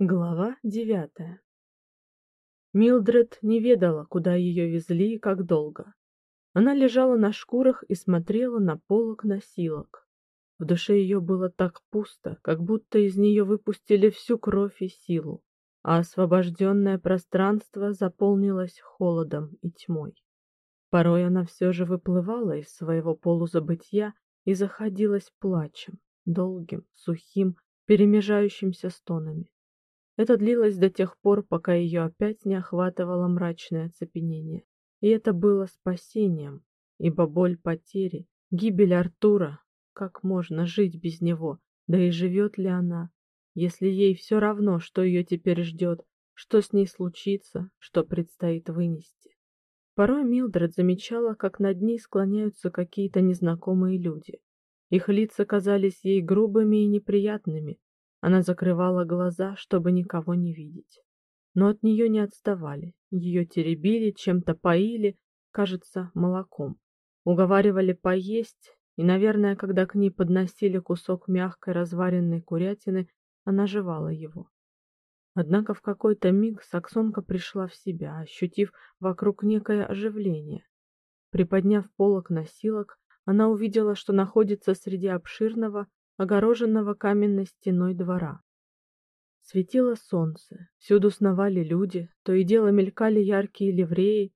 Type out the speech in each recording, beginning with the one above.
Глава девятая. Милдред не ведала, куда ее везли и как долго. Она лежала на шкурах и смотрела на полок носилок. В душе ее было так пусто, как будто из нее выпустили всю кровь и силу, а освобожденное пространство заполнилось холодом и тьмой. Порой она все же выплывала из своего полузабытья и заходилась плачем, долгим, сухим, перемежающимся стонами. Это длилось до тех пор, пока ее опять не охватывало мрачное оцепенение. И это было спасением, ибо боль потери, гибель Артура, как можно жить без него, да и живет ли она, если ей все равно, что ее теперь ждет, что с ней случится, что предстоит вынести. Порой Милдред замечала, как над ней склоняются какие-то незнакомые люди. Их лица казались ей грубыми и неприятными, она закрывала глаза, чтобы никого не видеть. Но от нее не отставали. Ее теребили, чем-то поили, кажется, молоком. Уговаривали поесть, и, наверное, когда к ней подносили кусок мягкой разваренной курятины, она жевала его. Однако в какой-то миг Саксонка пришла в себя, ощутив вокруг некое оживление. Приподняв полог носилок, она увидела, что находится среди обширного, огороженного каменной стеной двора. Светило солнце, всюду сновали люди, то и дело мелькали яркие ливреи,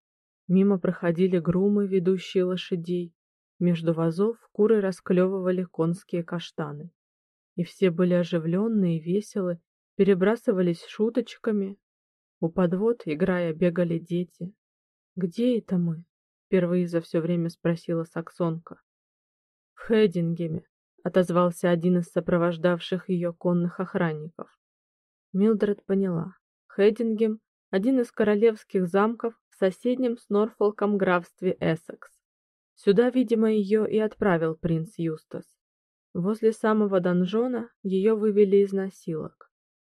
мимо проходили грумы, ведущие лошадей, между вазов куры расклевывали конские каштаны. И все были оживленные и веселы, перебрасывались шуточками. У подвод, играя, бегали дети. Где это мы? впервые за все время спросила саксонка. В Хедингеме, отозвался один из сопровождавших ее конных охранников. Милдред поняла. Хедингем один из королевских замков в соседнем с Норфолком графстве Эссекс. Сюда, видимо, ее и отправил принц Юстас. Возле самого донжона ее вывели из насилок.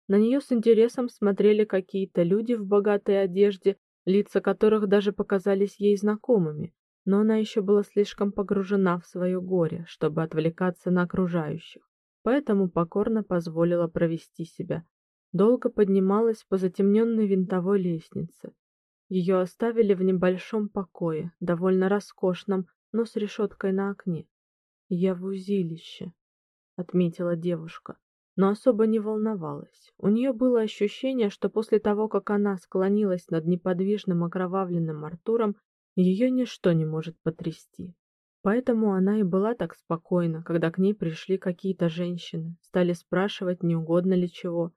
На нее с интересом смотрели какие-то люди в богатой одежде, лица которых даже показались ей знакомыми, но она еще была слишком погружена в свое горе, чтобы отвлекаться на окружающих. Поэтому покорно позволила провести себя. Долго поднималась по затемненной винтовой лестнице. Ее оставили в небольшом покое, довольно роскошном, но с решеткой на окне. "Я в узилище", отметила девушка, но особо не волновалась. У нее было ощущение, что после того, как она склонилась над неподвижным окровавленным Артуром, ее ничто не может потрясти. Поэтому она и была так спокойна, когда к ней пришли какие-то женщины, стали спрашивать, не угодно ли чего.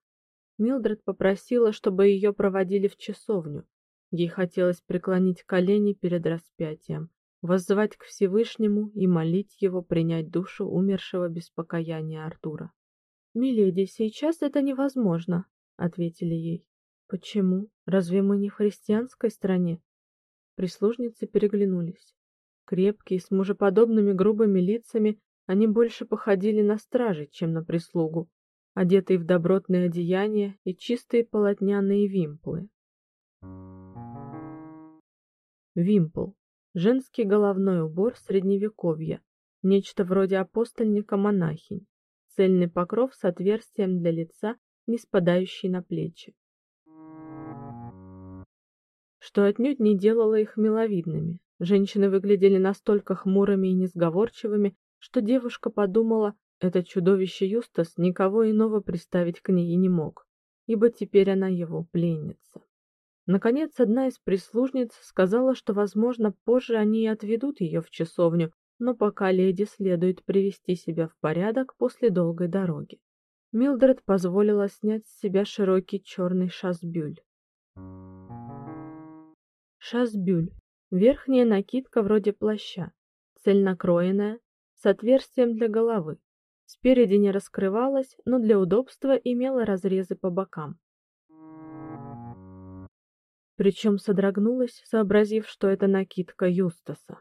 Милдред попросила, чтобы ее проводили в часовню. Ей хотелось преклонить колени перед распятием, воззвать к Всевышнему и молить его принять душу умершего без покаяния Артура. "Миледи, сейчас это невозможно", ответили ей. "Почему? Разве мы не в христианской стране?" Прислужницы переглянулись. Крепкие, с мужеподобными грубыми лицами, они больше походили на стражей, чем на прислугу, одетые в добротные одеяния и чистые полотняные вимплы. Вимпл женский головной убор средневековья, нечто вроде апостольника монахинь, цельный покров с отверстием для лица, не спадающий на плечи что отнюдь не делало их миловидными. Женщины выглядели настолько хмурыми и несговорчивыми, что девушка подумала, это чудовище Юстас никого иного представить к ней и не мог, ибо теперь она его пленница. Наконец, одна из прислужниц сказала, что, возможно, позже они и отведут ее в часовню, но пока леди следует привести себя в порядок после долгой дороги. Милдред позволила снять с себя широкий черный шасбюль. Шасбюль верхняя накидка вроде плаща, цельнокроенная, с отверстием для головы. Спереди не раскрывалась, но для удобства имела разрезы по бокам. Причем содрогнулась, сообразив, что это накидка Юстаса.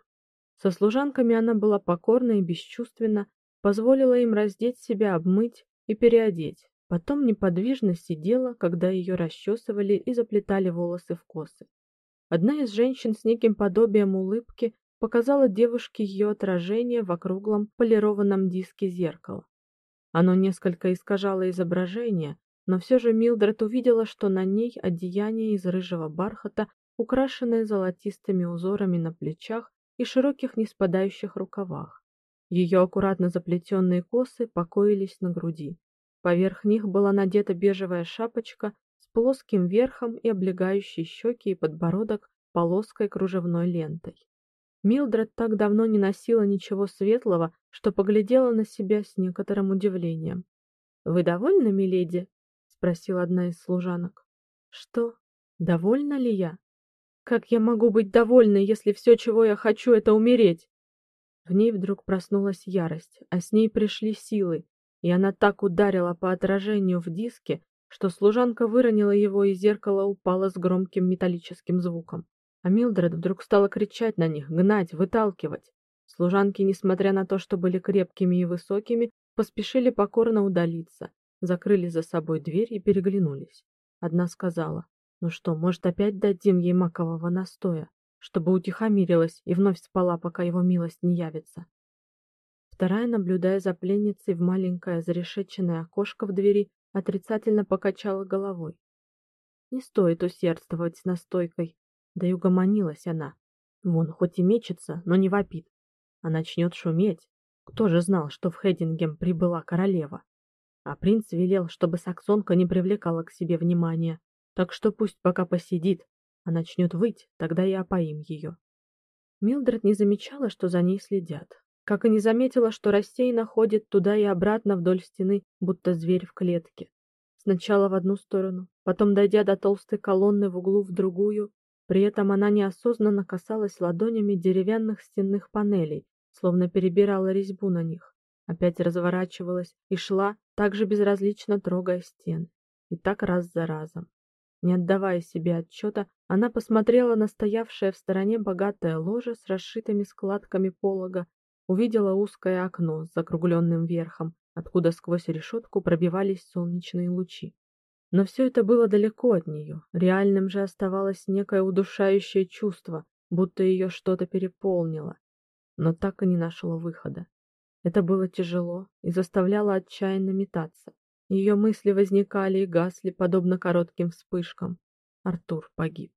Со служанками она была покорна и бесчувственна, позволила им раздеть себя, обмыть и переодеть. Потом неподвижно сидела, когда ее расчесывали и заплетали волосы в косы. Одна из женщин с неким подобием улыбки показала девушке ее отражение в округлом полированном диске зеркала. Оно несколько искажало изображение, но все же Милдред увидела, что на ней одеяние из рыжего бархата, украшенное золотистыми узорами на плечах и широких неспадающих рукавах. Ее аккуратно заплетенные косы покоились на груди. Поверх них была надета бежевая шапочка плоским верхом и облегающей щеки и подбородок полоской кружевной лентой. Милдред так давно не носила ничего светлого, что поглядела на себя с некоторым удивлением. "Вы довольны, миледи?" спросила одна из служанок. "Что? Довольна ли я? Как я могу быть довольной, если все, чего я хочу это умереть?" В ней вдруг проснулась ярость, а с ней пришли силы, и она так ударила по отражению в диске, что служанка выронила его, и зеркало упало с громким металлическим звуком. А Милдред вдруг стала кричать на них, гнать, выталкивать. Служанки, несмотря на то, что были крепкими и высокими, поспешили покорно удалиться, закрыли за собой дверь и переглянулись. Одна сказала: "Ну что, может, опять дадим ей макового настоя, чтобы утихомирилась и вновь спала, пока его милость не явится?" Вторая, наблюдая за пленницей в маленькое зарешеченное окошко в двери, отрицательно покачала головой. Не стоит усердствовать с настойкой, да и угомонилась она. Вон, хоть и мечется, но не вопит. А начнет шуметь. Кто же знал, что в Хедингем прибыла королева? А принц велел, чтобы саксонка не привлекала к себе внимания. Так что пусть пока посидит, а начнет выть, тогда и опоим ее. Милдред не замечала, что за ней следят. Как и не заметила, что рассеянно ходит туда и обратно вдоль стены, будто зверь в клетке. Сначала в одну сторону, потом дойдя до толстой колонны в углу в другую, при этом она неосознанно касалась ладонями деревянных стенных панелей, словно перебирала резьбу на них. Опять разворачивалась и шла, также безразлично трогая стены. И так раз за разом. Не отдавая себе отчета, она посмотрела на стоявшее в стороне богатое ложе с расшитыми складками полога, увидела узкое окно с закругленным верхом, откуда сквозь решетку пробивались солнечные лучи. Но все это было далеко от нее. Реальным же оставалось некое удушающее чувство, будто ее что-то переполнило, но так и не нашло выхода. Это было тяжело и заставляло отчаянно метаться. Ее мысли возникали и гасли, подобно коротким вспышкам. Артур погиб.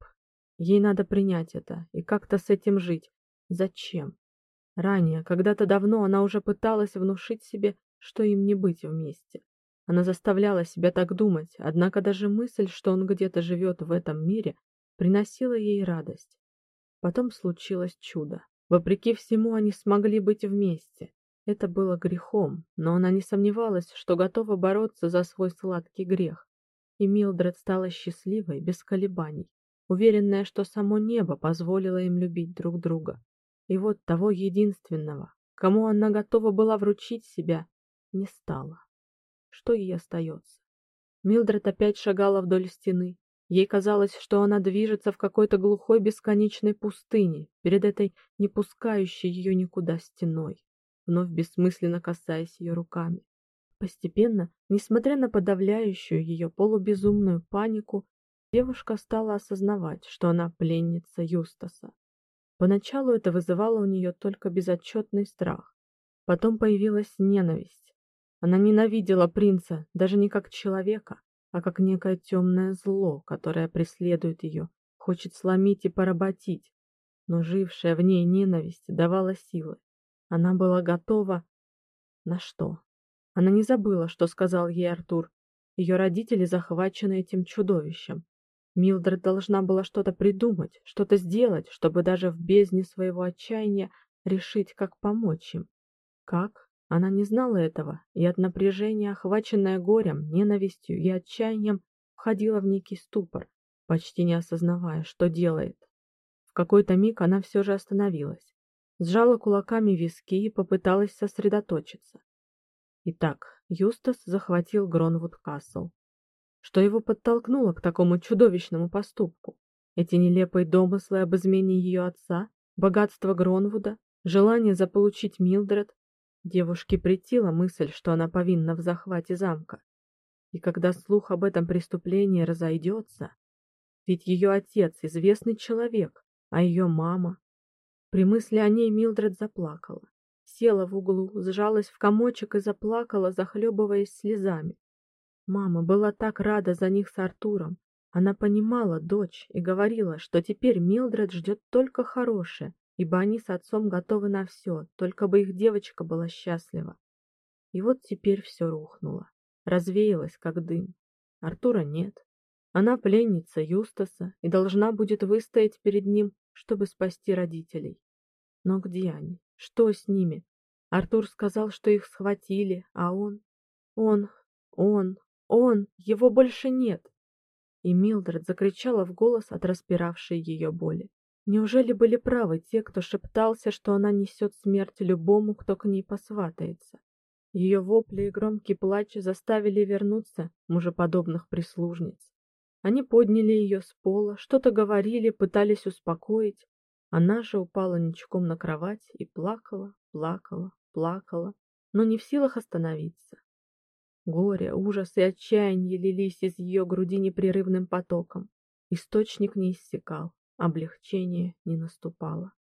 Ей надо принять это и как-то с этим жить. Зачем? Ранее, когда-то давно, она уже пыталась внушить себе, что им не быть вместе. Она заставляла себя так думать, однако даже мысль, что он где-то живет в этом мире, приносила ей радость. Потом случилось чудо. Вопреки всему они смогли быть вместе. Это было грехом, но она не сомневалась, что готова бороться за свой сладкий грех. И Милдред стала счастливой без колебаний, уверенная, что само небо позволило им любить друг друга. И вот того единственного, кому она готова была вручить себя, не стало. Что ей остается? Милдред опять шагала вдоль стены. Ей казалось, что она движется в какой-то глухой бесконечной пустыне, перед этой не пускающей ее никуда стеной, вновь бессмысленно касаясь ее руками. Постепенно, несмотря на подавляющую ее полубезумную панику, девушка стала осознавать, что она пленница Юстаса. Поначалу это вызывало у нее только безотчетный страх. Потом появилась ненависть. Она ненавидела принца даже не как человека, а как некое темное зло, которое преследует ее, хочет сломить и поработить. Но жившая в ней ненависть давала силы. Она была готова на что? Она не забыла, что сказал ей Артур. Ее родители захвачены этим чудовищем. Милдред должна была что-то придумать, что-то сделать, чтобы даже в бездне своего отчаяния решить, как помочь им. Как? Она не знала этого, и от напряжения, охваченная горем, ненавистью и отчаянием, входила в некий ступор, почти не осознавая, что делает. В какой-то миг она все же остановилась, сжала кулаками виски и попыталась сосредоточиться. Итак, Юстас захватил Гронвуд Касл. Что его подтолкнуло к такому чудовищному поступку? Эти нелепые домыслы об измене ее отца, богатство Гронвуда, желание заполучить Милдред, Девушке претила мысль, что она повинна в захвате замка. И когда слух об этом преступлении разойдется, ведь ее отец известный человек, а ее мама. При мысли о ней Милдред заплакала, села в углу, сжалась в комочек и заплакала, захлебываясь слезами. Мама была так рада за них с Артуром. Она понимала дочь и говорила, что теперь Милдред ждет только хорошее, ибо они с отцом готовы на все, только бы их девочка была счастлива. И вот теперь все рухнуло, развеялось как дым. Артура нет. Она пленница Юстаса и должна будет выстоять перед ним, чтобы спасти родителей. Но где они? Что с ними? Артур сказал, что их схватили, а он... Он... Он... Он... Его больше нет. И Милдред закричала в голос от распиравшей ее боли. Неужели были правы те, кто шептался, что она несет смерть любому, кто к ней посватается? Ее вопли и громкий плач заставили вернуться мужеподобных прислужниц. Они подняли ее с пола, что-то говорили, пытались успокоить. Она же упала ничком на кровать и плакала, плакала, плакала, но не в силах остановиться. Горе, ужас и отчаяние лились из ее груди непрерывным потоком. Источник не иссякал облегчение не наступало.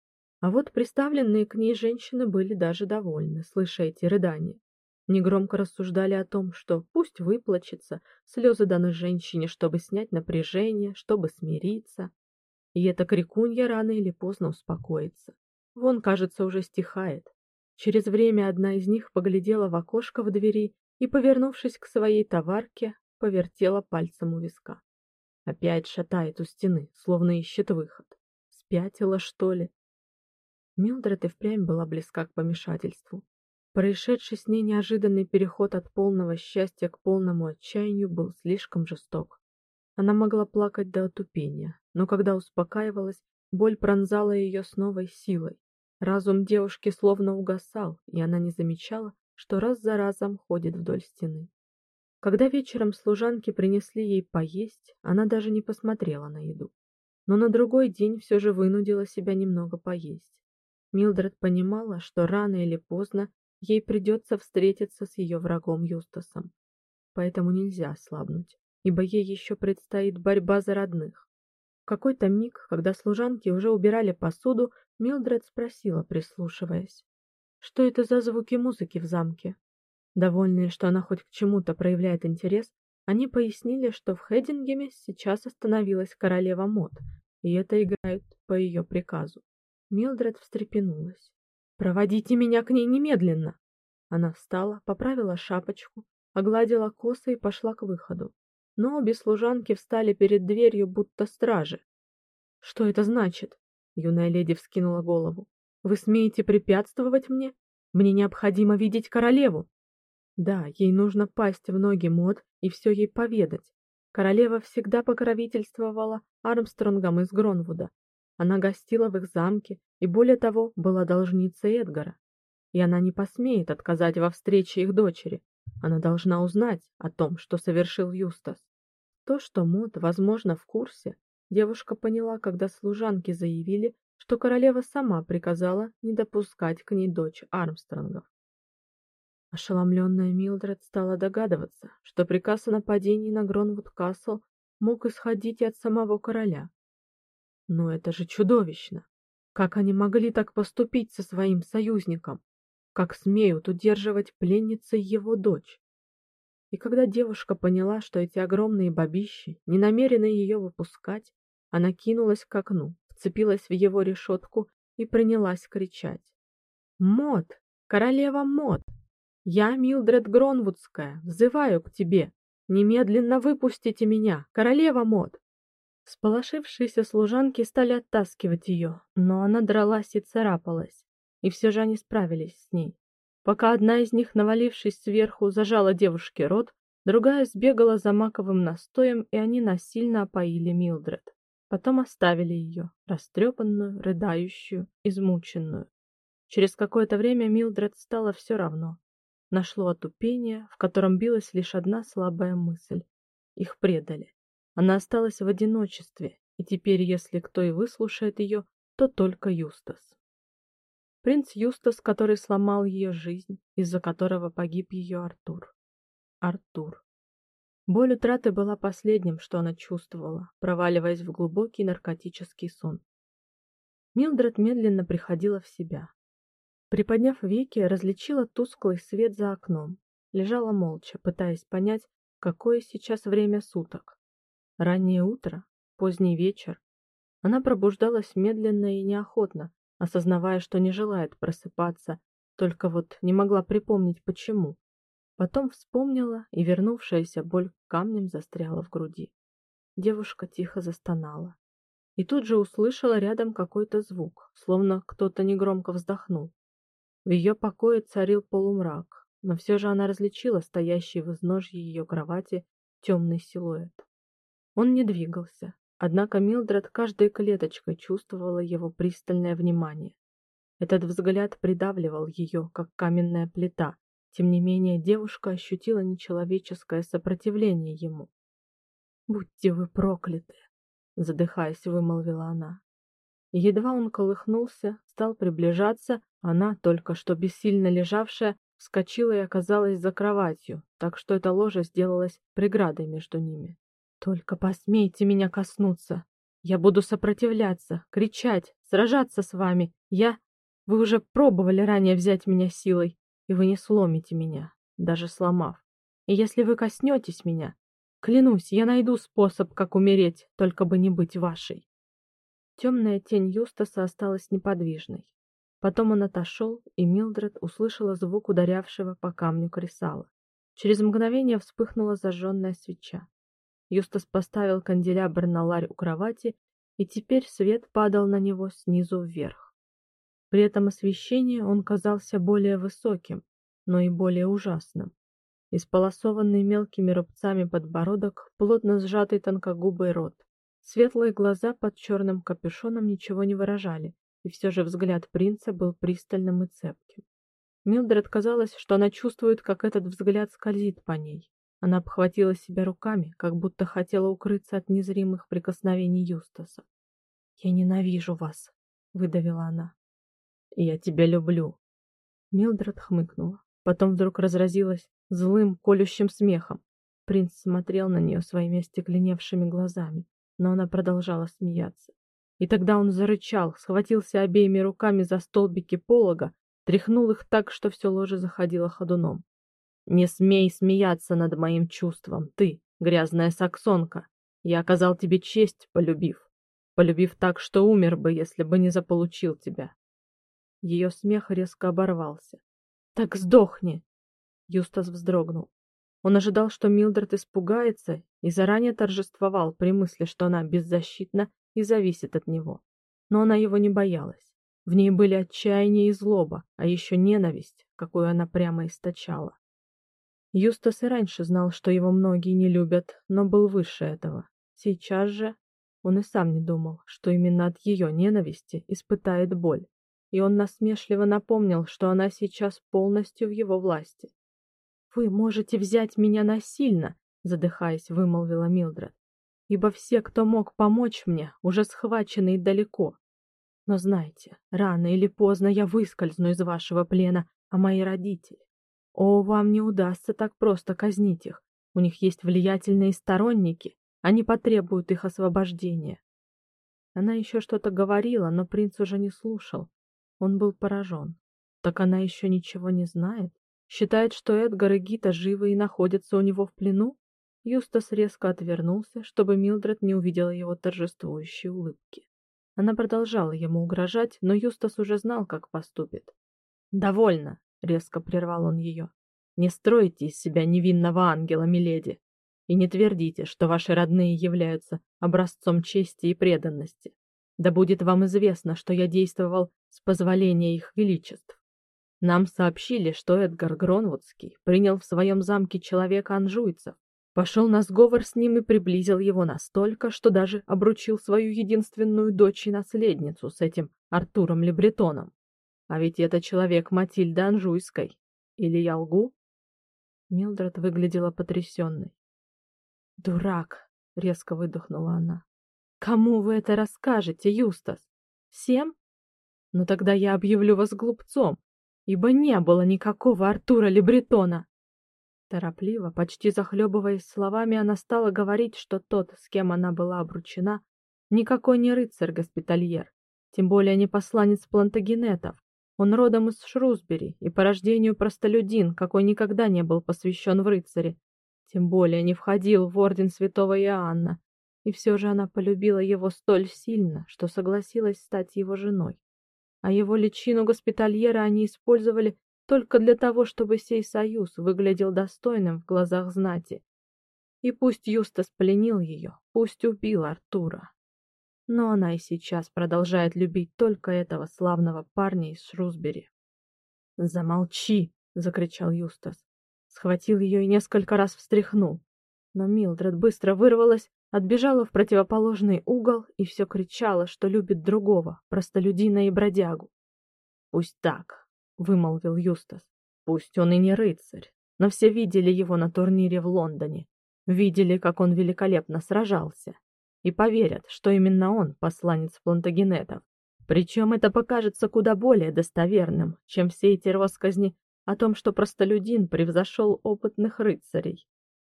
А вот представленные к ней женщины были даже довольны, слыша эти рыдания. Негромко рассуждали о том, что пусть выплачется, слезы даны женщине, чтобы снять напряжение, чтобы смириться. И эта крикунья рано или поздно успокоится. Вон, кажется, уже стихает. Через время одна из них поглядела в окошко в двери и, повернувшись к своей товарке, повертела пальцем у виска. Опять шатает у стены, словно ищет выход. Спятила, что ли? Милдред и впрямь была близка к помешательству. Происшедший с ней неожиданный переход от полного счастья к полному отчаянию был слишком жесток. Она могла плакать до отупения, но когда успокаивалась, боль пронзала ее с новой силой. Разум девушки словно угасал, и она не замечала, что раз за разом ходит вдоль стены. Когда вечером служанки принесли ей поесть, она даже не посмотрела на еду. Но на другой день все же вынудила себя немного поесть. Милдред понимала, что рано или поздно ей придется встретиться с ее врагом Юстасом. Поэтому нельзя ослабнуть, ибо ей еще предстоит борьба за родных. В какой-то миг, когда служанки уже убирали посуду, Милдред спросила, прислушиваясь: "Что это за звуки музыки в замке?" Довольные, что она хоть к чему-то проявляет интерес, они пояснили, что в Хедингеме сейчас остановилась королева Мод, и это играют по ее приказу. Милдред встрепенулась. Проводите меня к ней немедленно. Она встала, поправила шапочку, огладила косы и пошла к выходу. Но обе служанки встали перед дверью, будто стражи. Что это значит? Юная леди вскинула голову. Вы смеете препятствовать мне? Мне необходимо видеть королеву. Да, ей нужно пасть в ноги Мод и все ей поведать. Королева всегда покровительствовала Армстронгам из Гронвуда. Она гостила в их замке и более того, была должницей Эдгара. И она не посмеет отказать во встрече их дочери. Она должна узнать о том, что совершил Юстас. То, что Мод, возможно, в курсе, девушка поняла, когда служанки заявили, что королева сама приказала не допускать к ней дочь Армстронгов. Ошеломленная Милдред стала догадываться, что приказ о нападении на Гронвуд-Касл мог исходить и от самого короля. Но это же чудовищно. Как они могли так поступить со своим союзником? Как смеют удерживать пленницей его дочь? И когда девушка поняла, что эти огромные бабищи не намерены ее выпускать, она кинулась к окну, вцепилась в его решетку и принялась кричать: "Мод, королева Мод, я, Милдред Гронвудская, взываю к тебе. Немедленно выпустите меня, королева мод. Сполошившиеся служанки стали оттаскивать ее, но она дралась и царапалась, и все же они справились с ней. Пока одна из них, навалившись сверху, зажала девушке рот, другая сбегала за маковым настоем, и они насильно опоили Милдред. Потом оставили ее, растрепанную, рыдающую, измученную. Через какое-то время Милдред стало все равно нашло отупение, в котором билась лишь одна слабая мысль. Их предали. Она осталась в одиночестве, и теперь, если кто и выслушает ее, то только Юстас. Принц Юстас, который сломал ее жизнь, из-за которого погиб ее Артур. Артур. Боль утраты была последним, что она чувствовала, проваливаясь в глубокий наркотический сон. Милдред медленно приходила в себя. Приподняв веки, различила тусклый свет за окном. Лежала молча, пытаясь понять, какое сейчас время суток. Раннее утро, поздний вечер. Она пробуждалась медленно и неохотно, осознавая, что не желает просыпаться, только вот не могла припомнить почему. Потом вспомнила, и вернувшаяся боль камнем застряла в груди. Девушка тихо застонала. И тут же услышала рядом какой-то звук, словно кто-то негромко вздохнул. В ее покое царил полумрак, но все же она различила стоящий в изножье ее кровати темный силуэт. Он не двигался, однако Милдред каждой клеточкой чувствовала его пристальное внимание. Этот взгляд придавливал ее, как каменная плита. Тем не менее, девушка ощутила нечеловеческое сопротивление ему. "Будьте вы прокляты", задыхаясь, вымолвила она. едва он колыхнулся, стал приближаться, она, только что бессильно лежавшая, вскочила и оказалась за кроватью, так что эта ложа сделалась преградой между ними. Только посмейте меня коснуться. Я буду сопротивляться, кричать, сражаться с вами. Я Вы уже пробовали ранее взять меня силой, и вы не сломите меня, даже сломав. И если вы коснетесь меня, клянусь, я найду способ, как умереть, только бы не быть вашей. Темная тень Юстаса осталась неподвижной. Потом он отошел, и Милдред услышала звук ударявшего по камню кресала. Через мгновение вспыхнула зажженная свеча. Юстас поставил канделябр на ларь у кровати, и теперь свет падал на него снизу вверх. При этом освещении он казался более высоким, но и более ужасным. Исполосованный мелкими рубцами подбородок, плотно сжатый тонкогубый рот. Светлые глаза под черным капюшоном ничего не выражали, и все же взгляд принца был пристальным и цепким. Милдред казалось, что она чувствует, как этот взгляд скользит по ней. Она обхватила себя руками, как будто хотела укрыться от незримых прикосновений Юстаса. "Я ненавижу вас", выдавила она. "Я тебя люблю". Милдред хмыкнула, потом вдруг разразилась злым, колющим смехом. Принц смотрел на нее своими остекленевшими глазами, но она продолжала смеяться. И тогда он зарычал, схватился обеими руками за столбики полога, тряхнул их так, что все ложе заходило ходуном. Не смей смеяться над моим чувством, ты, грязная саксонка. Я оказал тебе честь, полюбив. Полюбив так, что умер бы, если бы не заполучил тебя. Ее смех резко оборвался. Так сдохни. Юстас вздрогнул. Он ожидал, что Милдред испугается, и заранее торжествовал при мысли, что она беззащитна и зависит от него. Но она его не боялась. В ней были отчаяние и злоба, а еще ненависть, какую она прямо источала. Юстас и раньше знал, что его многие не любят, но был выше этого. Сейчас же он и сам не думал, что именно от ее ненависти испытает боль. И он насмешливо напомнил, что она сейчас полностью в его власти. Вы можете взять меня насильно, задыхаясь, вымолвила Милдред ибо все, кто мог помочь мне, уже схвачены и далеко. Но знайте, рано или поздно я выскользну из вашего плена, а мои родители. О, вам не удастся так просто казнить их. У них есть влиятельные сторонники, они потребуют их освобождения. Она еще что-то говорила, но принц уже не слушал. Он был поражен. Так она еще ничего не знает, считает, что Эдгар и Гита живы и находятся у него в плену? Юстас резко отвернулся, чтобы Милдред не увидела его торжествующей улыбки. Она продолжала ему угрожать, но Юстас уже знал, как поступит. "Довольно", резко прервал он ее. "Не стройте из себя невинного ангела, миледи, и не твердите, что ваши родные являются образцом чести и преданности. Да будет вам известно, что я действовал с позволения их величеств. Нам сообщили, что Эдгар Гронвудский принял в своем замке человека анжуйцев, Пошел на сговор с ним и приблизил его настолько, что даже обручил свою единственную дочь и наследницу с этим Артуром Лебретоном. А ведь это человек Матильды Анжуйской. Или я лгу? Милдред выглядела потрясенной. Дурак, резко выдохнула она. Кому вы это расскажете, Юстас? Всем? Ну тогда я объявлю вас глупцом, ибо не было никакого Артура Лебретона. Торопливо, почти захлебываясь словами, она стала говорить, что тот, с кем она была обручена, никакой не рыцарь-госпитальер, тем более не посланец Плантагенетов. Он родом из Шрусбери и по рождению простолюдин, какой никогда не был посвящен в рыцари. тем более не входил в орден святого Иоанна, и все же она полюбила его столь сильно, что согласилась стать его женой. А его личину госпитальера они использовали только для того, чтобы сей союз выглядел достойным в глазах знати. И пусть Юстас пленил ее, пусть убил Артура, но она и сейчас продолжает любить только этого славного парня из Шрусбери. "Замолчи", закричал Юстас. Схватил ее и несколько раз встряхнул. Но Милдред быстро вырвалась, отбежала в противоположный угол и все кричала, что любит другого, простолюдина и бродягу. "Пусть так", вымолвил Юстас. "Пусть он и не рыцарь, но все видели его на турнире в Лондоне, видели, как он великолепно сражался, и поверят, что именно он посланец Плантагенетов. Причем это покажется куда более достоверным, чем все эти россказни о том, что простолюдин превзошел опытных рыцарей,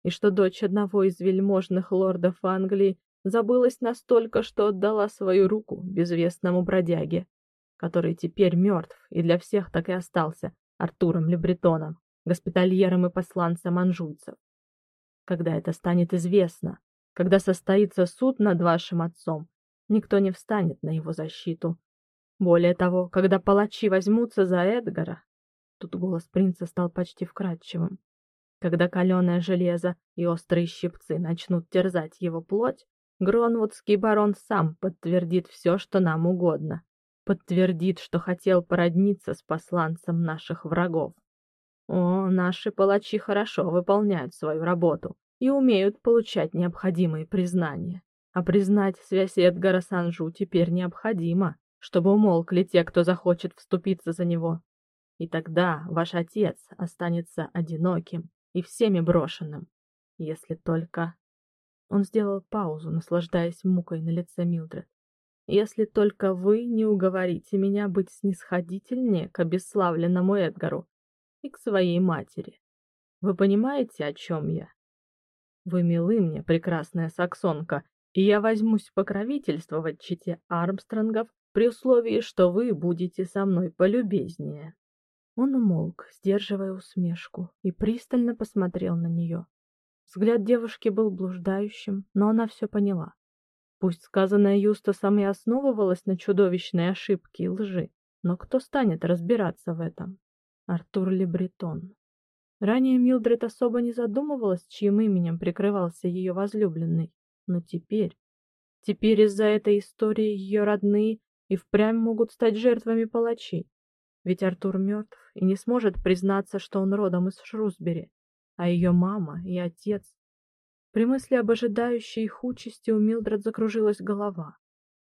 и что дочь одного из вельможных лордов Англии забылась настолько, что отдала свою руку безвестному бродяге, который теперь мертв и для всех так и остался Артуром Лебретоном, госпитальером и посланцем анжуйцев. Когда это станет известно, когда состоится суд над вашим отцом, никто не встанет на его защиту. Более того, когда палачи возьмутся за Эдгара, тут голос принца стал почти вкрадчивым. Когда каленое железо и острые щипцы начнут терзать его плоть, Гронвудский барон сам подтвердит все, что нам угодно. Подтвердит, что хотел породниться с посланцем наших врагов. О, наши палачи хорошо выполняют свою работу и умеют получать необходимые признания. А признать связь Эдгара с Анжу теперь необходимо, чтобы умолкли те, кто захочет вступиться за него. И тогда ваш отец останется одиноким и всеми брошенным, если только Он сделал паузу, наслаждаясь мукой на лице Милдред. Если только вы не уговорите меня быть снисходительнее к обесславленному Эдгару и к своей матери. Вы понимаете, о чем я? Вы милы мне, прекрасная саксонка, и я возьмусь покровительствовать чете Армстронгов при условии, что вы будете со мной полюбезнее. Он умолк, сдерживая усмешку, и пристально посмотрел на нее. Взгляд девушки был блуждающим, но она все поняла. Пусть сказанное Юстасом и основывалось на чудовищной ошибке и лжи, но кто станет разбираться в этом? Артур Лебретон. Ранее Милдред особо не задумывалась, чьим именем прикрывался ее возлюбленный, но теперь, теперь из-за этой истории ее родные и впрямь могут стать жертвами палачей. Ведь Артур мертв и не сможет признаться, что он родом из Шрусбери, а ее мама и отец. При мысли об ожидающей их участи у Милдред закружилась голова.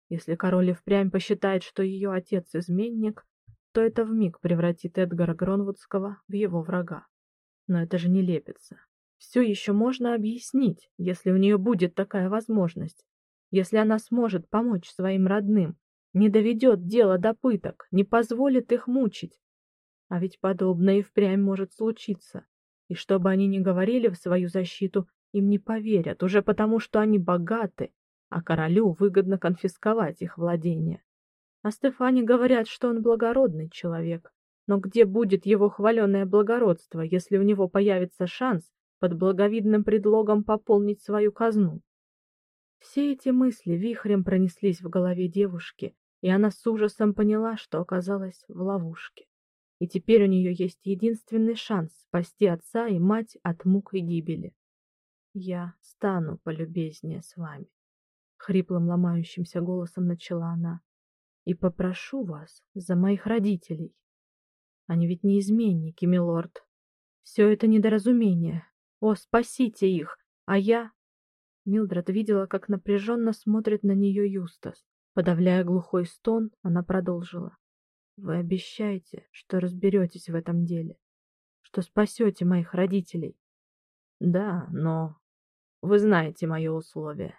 Если король и впрямь посчитает, что ее отец изменник, то это вмиг превратит Эдгара Гронвудского в его врага. Но это же не лепится. Все еще можно объяснить, если у нее будет такая возможность. Если она сможет помочь своим родным, не доведет дело до пыток, не позволит их мучить. А ведь подобное и впрямь может случиться. И что бы они ни говорили в свою защиту, им не поверят, уже потому что они богаты, а королю выгодно конфисковать их владения. А Стефане говорят, что он благородный человек, но где будет его хваленое благородство, если у него появится шанс под благовидным предлогом пополнить свою казну? Все эти мысли вихрем пронеслись в голове девушки, и она с ужасом поняла, что оказалась в ловушке. И теперь у нее есть единственный шанс спасти отца и мать от мук и гибели. Я стану полюбезнее с вами, хриплым ломающимся голосом начала она. И попрошу вас за моих родителей. Они ведь не изменники, милорд. Все это недоразумение. О, спасите их, а я Милдред видела, как напряженно смотрит на нее Юстас. Подавляя глухой стон, она продолжила: "Вы обещаете, что разберетесь в этом деле, что спасете моих родителей?" "Да, но вы знаете мое условие".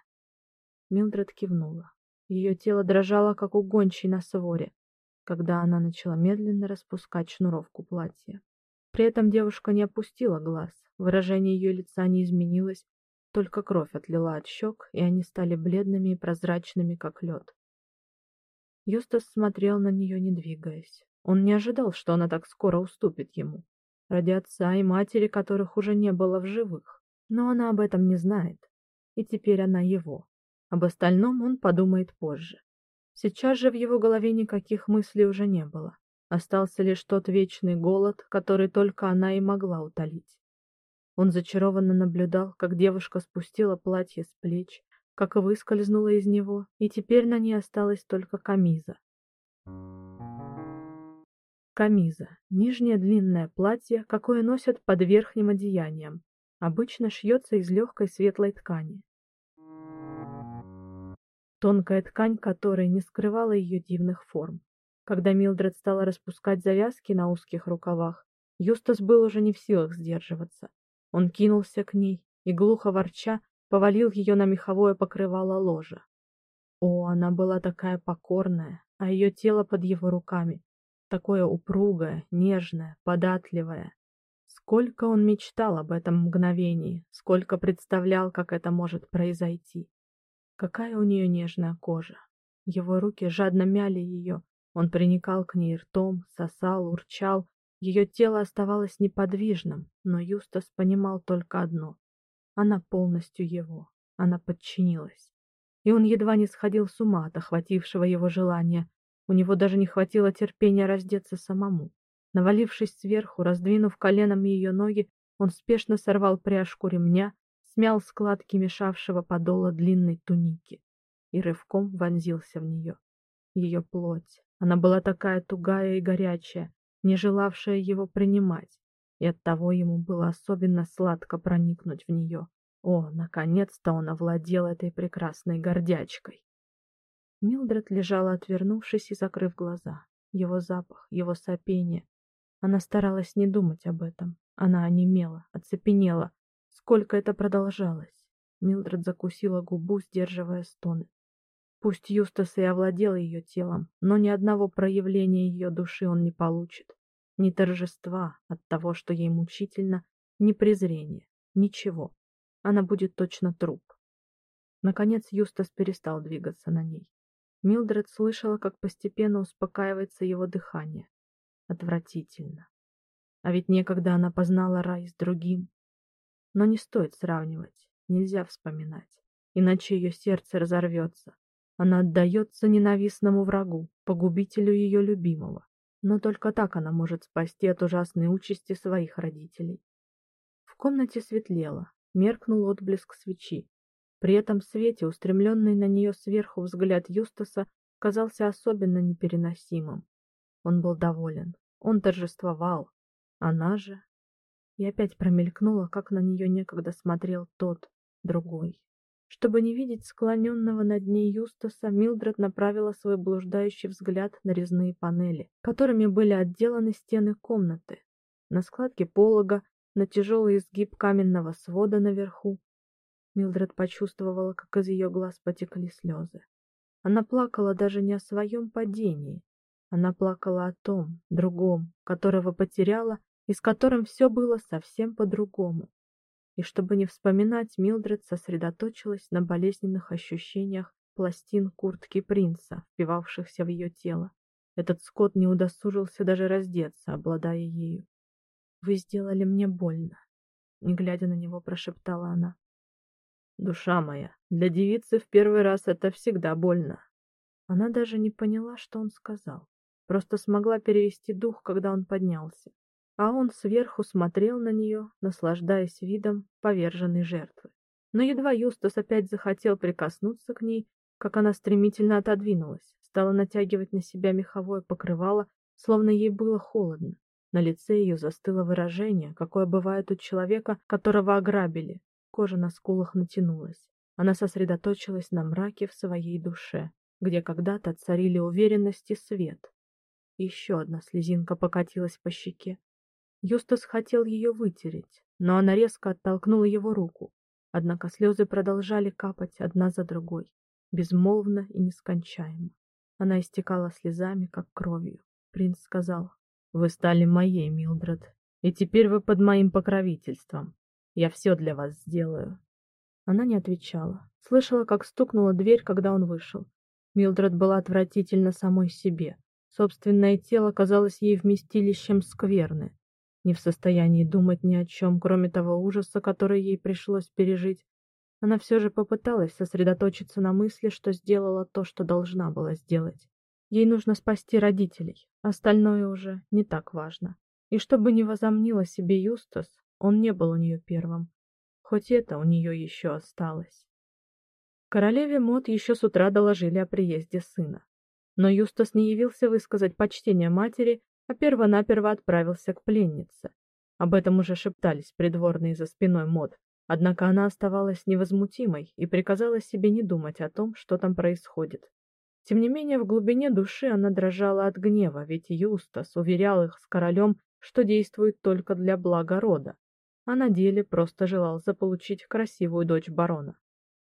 Милдред кивнула. Ее тело дрожало, как у гончей на своре когда она начала медленно распускать шнуровку платья. При этом девушка не опустила глаз, выражение ее лица не изменилось, только кровь отлила от щек, и они стали бледными и прозрачными, как лед. Юстас смотрел на нее, не двигаясь. Он не ожидал, что она так скоро уступит ему, ради отца и матери, которых уже не было в живых. Но она об этом не знает, и теперь она его. Об остальном он подумает позже. Сейчас же в его голове никаких мыслей уже не было. Остался лишь тот вечный голод, который только она и могла утолить. Он зачарованно наблюдал, как девушка спустила платье с плеч, как выскользнула из него, и теперь на ней осталась только камиза. Камиза – нижнее длинное платье, какое носят под верхним одеянием. Обычно шьется из легкой светлой ткани. Тонкая ткань которой не скрывала ее дивных форм. Когда Милдред стала распускать завязки на узких рукавах, Юстас был уже не в силах сдерживаться. Он кинулся к ней и, глухо ворча, повалил ее на меховое покрывало ложа. О, она была такая покорная, а ее тело под его руками такое упругое, нежное, податливое. Сколько он мечтал об этом мгновении, сколько представлял, как это может произойти. Какая у нее нежная кожа. Его руки жадно мяли ее, он приникал к ней ртом, сосал, урчал. Ее тело оставалось неподвижным, но Юстас понимал только одно: она полностью его. Она подчинилась. И он едва не сходил с ума от охватившего его желания. У него даже не хватило терпения раздеться самому. Навалившись сверху, раздвинув коленом ее ноги, он спешно сорвал пряжку ремня, смял складки мешавшего подола длинной туники и рывком вонзился в нее. Ее плоть, она была такая тугая и горячая, не желавшая его принимать, и оттого ему было особенно сладко проникнуть в нее. О, наконец-то он овладел этой прекрасной гордячкой. Милдред лежала, отвернувшись и закрыв глаза. Его запах, его сопение. Она старалась не думать об этом. Она онемела, оцепенела. Сколько это продолжалось? Милдред закусила губу, сдерживая стоны. Пусть Юстас и овладел ее телом, но ни одного проявления ее души он не получит. Ни торжества от того, что ей мучительно, ни презрения, ничего. Она будет точно труп. Наконец Юстас перестал двигаться на ней. Милдред слышала, как постепенно успокаивается его дыхание. Отвратительно. А ведь некогда она познала рай с другим. Но не стоит сравнивать, нельзя вспоминать, иначе ее сердце разорвется. Она отдается ненавистному врагу, погубителю ее любимого. Но только так она может спасти от ужасной участи своих родителей. В комнате светлело, меркнул отблеск свечи. При этом свете, устремленный на нее сверху взгляд Юстаса, казался особенно непереносимым. Он был доволен, он торжествовал. Она же... И опять промелькнула, как на нее некогда смотрел тот, другой. Чтобы не видеть склоненного над ней Юстаса, Милдред направила свой блуждающий взгляд на резные панели, которыми были отделаны стены комнаты, на складки полога, на тяжелый изгиб каменного свода наверху. Милдред почувствовала, как из ее глаз потекли слезы. Она плакала даже не о своем падении. Она плакала о том, другом, которого потеряла и с которым все было совсем по-другому и чтобы не вспоминать, Милдред сосредоточилась на болезненных ощущениях пластин куртки принца, впивавшихся в ее тело. Этот скот не удосужился даже раздеться, обладая ею. Вы сделали мне больно, не глядя на него, прошептала она. Душа моя, для девицы в первый раз это всегда больно. Она даже не поняла, что он сказал, просто смогла перевести дух, когда он поднялся а он сверху смотрел на нее, наслаждаясь видом поверженной жертвы. Но едва Юстас опять захотел прикоснуться к ней, как она стремительно отодвинулась, стала натягивать на себя меховое покрывало, словно ей было холодно. На лице ее застыло выражение, какое бывает у человека, которого ограбили. Кожа на скулах натянулась. Она сосредоточилась на мраке в своей душе, где когда-то царили уверенность и свет. Еще одна слезинка покатилась по щеке. Юстас хотел ее вытереть, но она резко оттолкнула его руку. Однако слезы продолжали капать одна за другой, безмолвно и нескончаемо. Она истекала слезами, как кровью. Принц сказал: "Вы стали моей, Милдред, и теперь вы под моим покровительством. Я все для вас сделаю". Она не отвечала. Слышала, как стукнула дверь, когда он вышел. Милдред была отвратительна самой себе. Собственное тело казалось ей вместилищем скверны. Не в состоянии думать ни о чем, кроме того ужаса, который ей пришлось пережить, она все же попыталась сосредоточиться на мысли, что сделала то, что должна была сделать. Ей нужно спасти родителей, остальное уже не так важно. И чтобы не возомнила себе Юстас, он не был у нее первым, хоть это у нее еще осталось. Королеве Мод еще с утра доложили о приезде сына. Но Юстас не явился высказать почтение матери, а первонаперво отправился к пленнице. Об этом уже шептались придворные за спиной Мод, однако она оставалась невозмутимой и приказала себе не думать о том, что там происходит. Тем не менее, в глубине души она дрожала от гнева, ведь Юстас уверял их с королем, что действует только для блага рода, а на деле просто желал заполучить красивую дочь барона.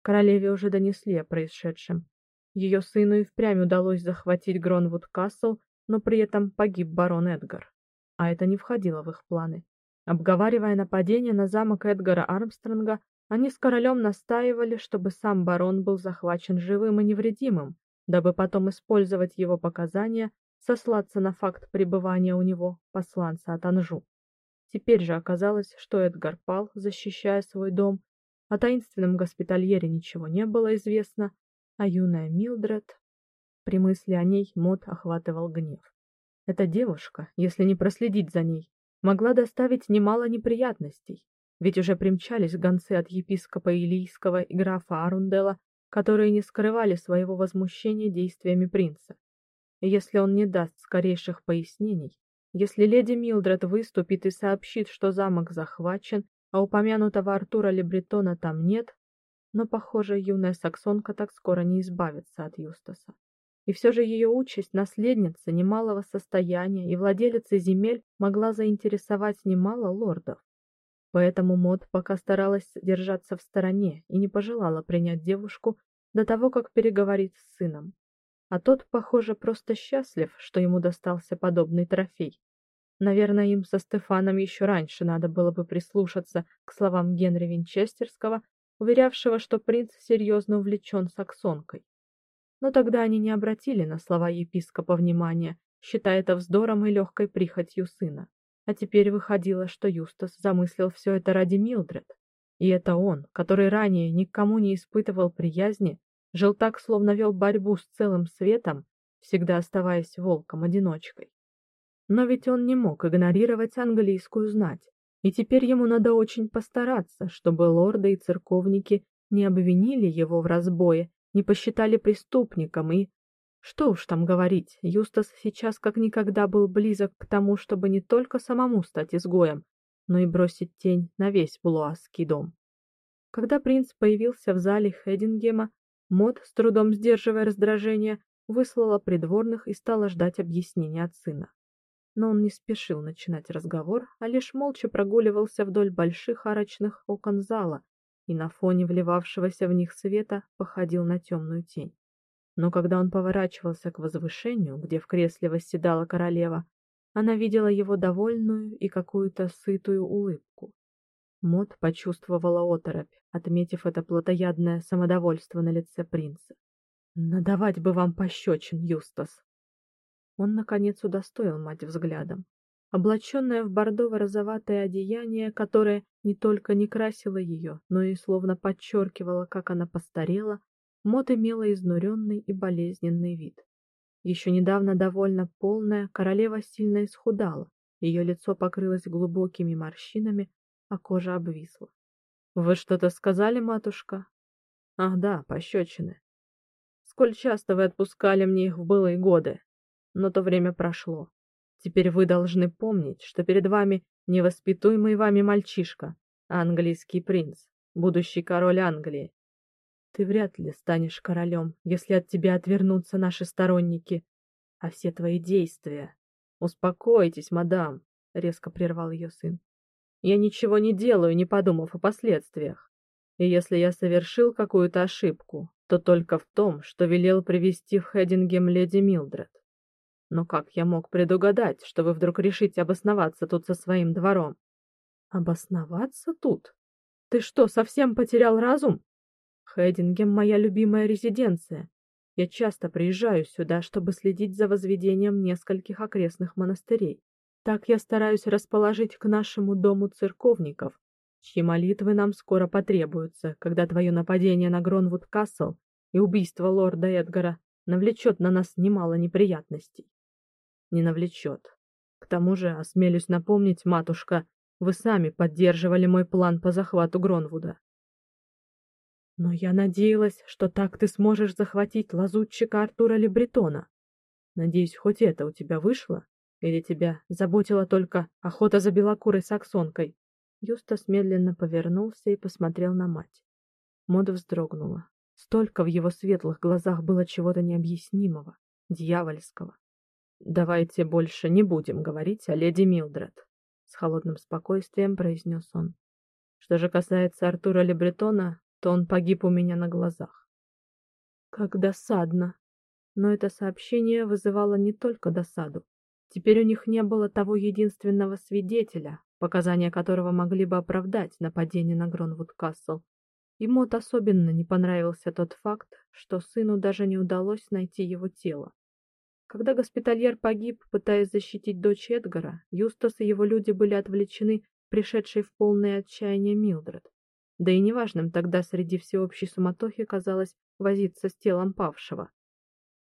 Королеве уже донесли о происшедшем. Ее сыну и впрямь удалось захватить Гронвуд-Касл, но при этом погиб барон Эдгар. А это не входило в их планы. Обговаривая нападение на замок Эдгара Армстронга, они с королем настаивали, чтобы сам барон был захвачен живым и невредимым, дабы потом использовать его показания, сослаться на факт пребывания у него посланца от Анжу. Теперь же оказалось, что Эдгар пал, защищая свой дом, о таинственном госпитальере ничего не было известно, а юная Милдред... При мысли о ней Мод охватывал гнев. Эта девушка, если не проследить за ней, могла доставить немало неприятностей, ведь уже примчались гонцы от епископа Илийского и графа Арундела, которые не скрывали своего возмущения действиями принца. И если он не даст скорейших пояснений, если леди Милдред выступит и сообщит, что замок захвачен, а упомянутого Артура Лебретона там нет, но, похоже, юная саксонка так скоро не избавится от Юстаса. И все же ее участь наследницы немалого состояния и владелицы земель могла заинтересовать немало лордов. Поэтому Мод пока старалась держаться в стороне и не пожелала принять девушку до того, как переговорить с сыном. А тот, похоже, просто счастлив, что ему достался подобный трофей. Наверное, им со Стефаном еще раньше надо было бы прислушаться к словам Генри Винчестерского, уверявшего, что принц серьезно увлечен саксонкой. Но тогда они не обратили на слова епископа внимания, считая это вздором и легкой прихотью сына. А теперь выходило, что Юстас замыслил все это ради Милдред. И это он, который ранее никому не испытывал приязни, жил так, словно вел борьбу с целым светом, всегда оставаясь волком-одиночкой. Но ведь он не мог игнорировать английскую знать, и теперь ему надо очень постараться, чтобы лорды и церковники не обвинили его в разбое, не посчитали преступником и что уж там говорить, Юстас сейчас как никогда был близок к тому, чтобы не только самому стать изгоем, но и бросить тень на весь Блуасский дом. Когда принц появился в зале Хедингема, Мод, с трудом сдерживая раздражение, выслала придворных и стала ждать объяснения от сына но он не спешил начинать разговор, а лишь молча прогуливался вдоль больших арочных окон зала и на фоне вливавшегося в них света походил на темную тень. Но когда он поворачивался к возвышению, где в кресле восседала королева, она видела его довольную и какую-то сытую улыбку. Мод почувствовала оторопь, отметив это плотоядное самодовольство на лице принца. «Надавать бы вам пощечин, Юстас!» Он, наконец, удостоил мать взглядом. Облаченная в бордово-розоватое одеяние, которое не только не красило ее, но и словно подчеркивало, как она постарела, Мот имела изнуренный и болезненный вид. Еще недавно довольно полная, королева сильно исхудала, ее лицо покрылось глубокими морщинами, а кожа обвисла. «Вы что-то сказали, матушка?» «Ах да, пощечины. Сколь часто вы отпускали мне их в былые годы?» но то время прошло. Теперь вы должны помнить, что перед вами не воспитуемый вами мальчишка, а английский принц, будущий король Англии. Ты вряд ли станешь королем, если от тебя отвернутся наши сторонники, а все твои действия. Успокойтесь, мадам, резко прервал ее сын. Я ничего не делаю, не подумав о последствиях. И если я совершил какую-то ошибку, то только в том, что велел привести в Хедингем леди Милдред. Но как я мог предугадать, что вы вдруг решите обосноваться тут со своим двором? Обосноваться тут? Ты что, совсем потерял разум? Хейдингем моя любимая резиденция. Я часто приезжаю сюда, чтобы следить за возведением нескольких окрестных монастырей. Так я стараюсь расположить к нашему дому церковников, чьи молитвы нам скоро потребуются, когда твое нападение на Гронвуд-Касл и убийство лорда Эдгара навлечет на нас немало неприятностей. Не навлечет. К тому же, осмелюсь напомнить, матушка, вы сами поддерживали мой план по захвату Гронвуда. Но я надеялась, что так ты сможешь захватить лазутчика Артура Лебретона. Надеюсь, хоть это у тебя вышло? Или тебя заботила только охота за белокурой саксонкой? Юстас медленно повернулся и посмотрел на мать. Мода вздрогнула. Столько в его светлых глазах было чего-то необъяснимого, дьявольского. Давайте больше не будем говорить о леди Милдред, с холодным спокойствием произнес он. Что же касается Артура Лебретона, то он погиб у меня на глазах. Как досадно. Но это сообщение вызывало не только досаду. Теперь у них не было того единственного свидетеля, показания которого могли бы оправдать нападение на Гронвуд-Касл. И Мот особенно не понравился тот факт, что сыну даже не удалось найти его тело. Когда госпитальер погиб, пытаясь защитить дочь Эдгара, Юстас и его люди были отвлечены пришедшей в полное отчаяние Милдред. Да и неважным тогда среди всеобщей суматохи казалось возиться с телом павшего.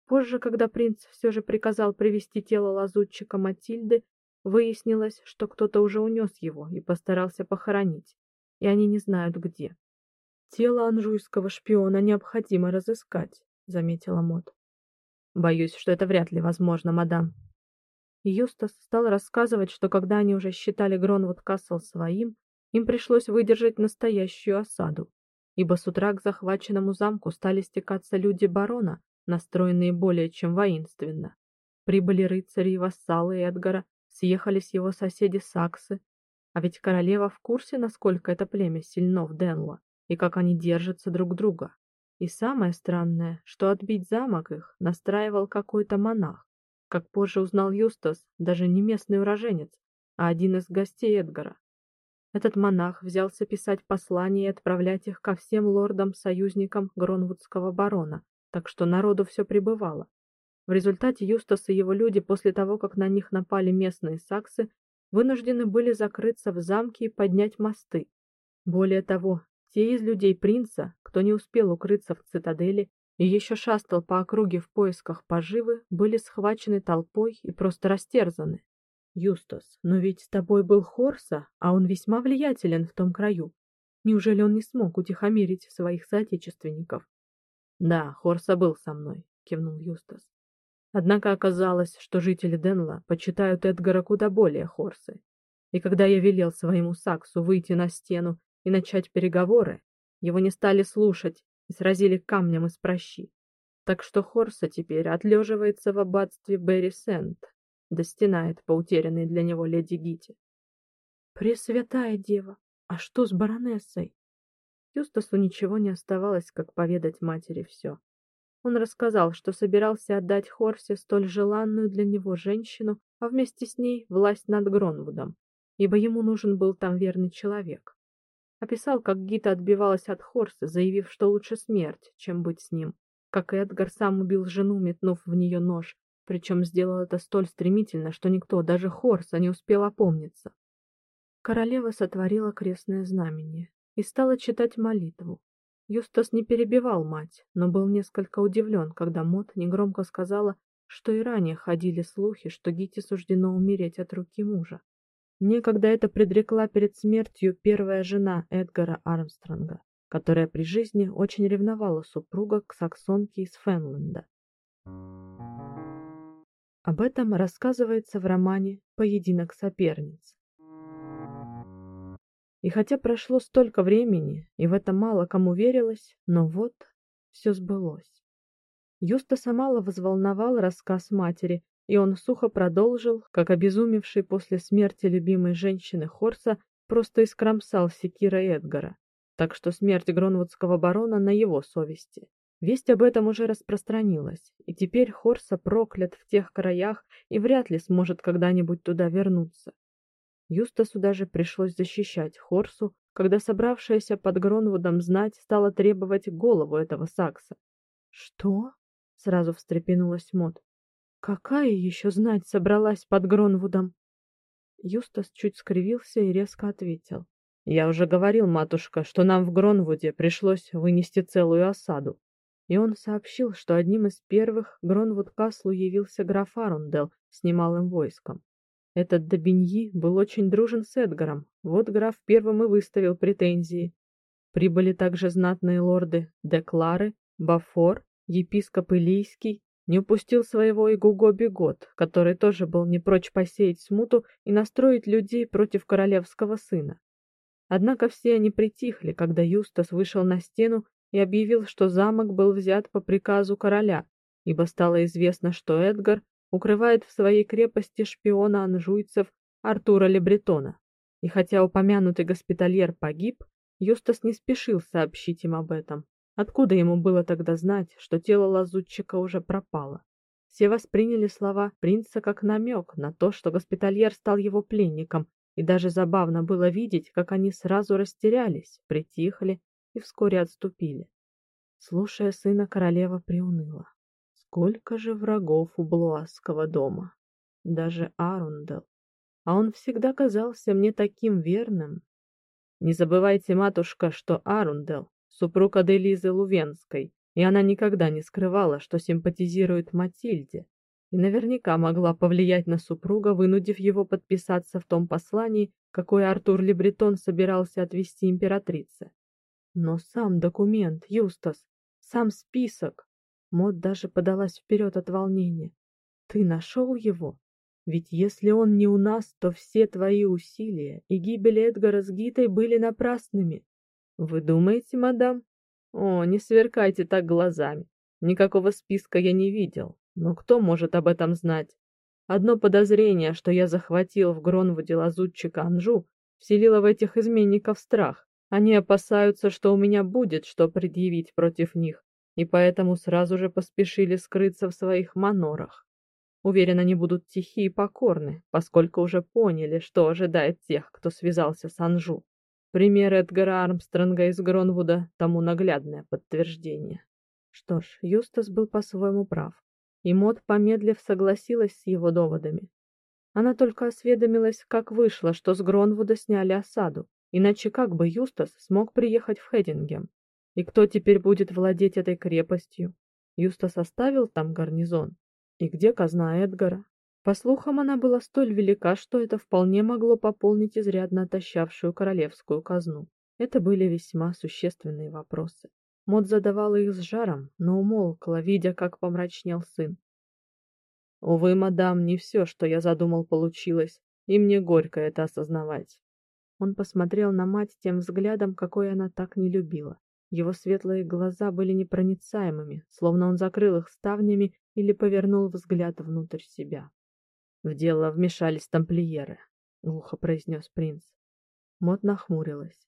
Позже, когда принц все же приказал привести тело лазутчика Матильды, выяснилось, что кто-то уже унес его и постарался похоронить, и они не знают где. Тело анжуйского шпиона необходимо разыскать, заметила Мод. Боюсь, что это вряд ли возможно, мадам. Юстас стал рассказывать, что когда они уже считали Гронвуд Касл своим, им пришлось выдержать настоящую осаду, ибо с утра к захваченному замку стали стекаться люди барона, настроенные более чем воинственно. Прибыли рыцари и вассалы Эдгара, съехались его соседи саксы, а ведь королева в курсе, насколько это племя сильно в Денло и как они держатся друг друга. И самое странное, что отбить замок их настраивал какой-то монах. Как позже узнал Юстас, даже не местный уроженец, а один из гостей Эдгара. Этот монах взялся писать послания и отправлять их ко всем лордам-союзникам Гронвудского барона, так что народу все прибывало. В результате Юстас и его люди после того, как на них напали местные саксы, вынуждены были закрыться в замке и поднять мосты. Более того, те из людей принца, кто не успел укрыться в цитадели и еще шастал по округе в поисках поживы, были схвачены толпой и просто растерзаны. Юстас, но ведь с тобой был Хорса, а он весьма влиятелен в том краю. Неужели он не смог утихомирить своих соотечественников? Да, Хорса был со мной, кивнул Юстас. Однако оказалось, что жители Денла почитают Эдгара куда более Хорсы. И когда я велел своему саксу выйти на стену и начать переговоры, его не стали слушать и сразили камнем из прощи. Так что Хорса теперь отлеживается в аббатстве Берри-Сент, да стенает по утерянной для него леди Гите. Пресвятая дева, а что с баронессой? Юстасу ничего не оставалось, как поведать матери все. Он рассказал, что собирался отдать Хорсе столь желанную для него женщину, а вместе с ней власть над Гронвудом, ибо ему нужен был там верный человек. Описал, как Гита отбивалась от Хорса, заявив, что лучше смерть, чем быть с ним, как Эдгар сам убил жену, метнув в нее нож, причем сделал это столь стремительно, что никто, даже Хорса, не успел опомниться. Королева сотворила крестное знамение и стала читать молитву. Юстас не перебивал мать, но был несколько удивлен, когда Мот негромко сказала, что и ранее ходили слухи, что Гите суждено умереть от руки мужа. Некогда это предрекла перед смертью первая жена Эдгара Армстронга, которая при жизни очень ревновала супруга к саксонке из Фенленда. Об этом рассказывается в романе Поединок соперниц. И хотя прошло столько времени, и в это мало кому верилось, но вот все сбылось. Юстаса мало взволновал рассказ матери, и он сухо продолжил, как обезумевший после смерти любимой женщины Хорса просто искромсал секира Эдгара. Так что смерть Гронвудского барона на его совести. Весть об этом уже распространилась, и теперь Хорса проклят в тех краях и вряд ли сможет когда-нибудь туда вернуться. Юстасу даже пришлось защищать Хорсу, когда собравшаяся под Гронвудом знать стала требовать голову этого сакса. Что? сразу встрепенулась Мод. Какая еще знать собралась под Гронвудом? Юстас чуть скривился и резко ответил. «Я уже говорил, матушка, что нам в Гронвуде пришлось вынести целую осаду». И он сообщил, что одним из первых Гронвуд-Каслу явился граф Арундел с немалым войском. Этот Добиньи был очень дружен с Эдгаром, вот граф первым и выставил претензии. Прибыли также знатные лорды Деклары, Бафор, епископ Илийский, не упустил своего и Гуго Бегот, который тоже был не прочь посеять смуту и настроить людей против королевского сына. Однако все они притихли, когда Юстас вышел на стену и объявил, что замок был взят по приказу короля, ибо стало известно, что Эдгар укрывает в своей крепости шпиона анжуйцев Артура Лебретона. И хотя упомянутый госпитальер погиб, Юстас не спешил сообщить им об этом. Откуда ему было тогда знать, что тело лазутчика уже пропало? Все восприняли слова принца как намек на то, что госпитальер стал его пленником, и даже забавно было видеть, как они сразу растерялись, притихли и вскоре отступили. Слушая сына, королева приуныла. Сколько же врагов у Блуасского дома, даже Арундел. А он всегда казался мне таким верным. Не забывайте, матушка, что Арундел супруг Аделизы Лувенской, и она никогда не скрывала, что симпатизирует Матильде, и наверняка могла повлиять на супруга, вынудив его подписаться в том послании, какое Артур Лебретон собирался отвести императрице. Но сам документ, Юстас, сам список. Мод даже подалась вперед от волнения. Ты нашел его? Ведь если он не у нас, то все твои усилия и гибель Эдгара с Гитой были напрасными. Вы думаете, мадам? О, не сверкайте так глазами. Никакого списка я не видел. Но кто может об этом знать? Одно подозрение, что я захватил в Гронвуде лазутчика Анжу, вселило в этих изменников страх. Они опасаются, что у меня будет что предъявить против них, и поэтому сразу же поспешили скрыться в своих манорах. Уверен, они будут тихи и покорны, поскольку уже поняли, что ожидает тех, кто связался с Анжу. Пример Эдгара Армстронга из Гронвуда тому наглядное подтверждение. Что ж, Юстас был по-своему прав, и Мод, помедлив, согласилась с его доводами. Она только осведомилась, как вышло, что с Гронвуда сняли осаду, иначе как бы Юстас смог приехать в Хедингем? И кто теперь будет владеть этой крепостью? Юстас оставил там гарнизон. И где казна Эдгара? По слухам, она была столь велика, что это вполне могло пополнить изрядно отощавшую королевскую казну. Это были весьма существенные вопросы. Мод задавала их с жаром, но умолкла, видя, как помрачнел сын. Увы, мадам, не все, что я задумал, получилось, и мне горько это осознавать. Он посмотрел на мать тем взглядом, какой она так не любила. Его светлые глаза были непроницаемыми, словно он закрыл их ставнями или повернул взгляд внутрь себя. В дело вмешались тамплиеры, глухо произнес принц. Мот нахмурилась.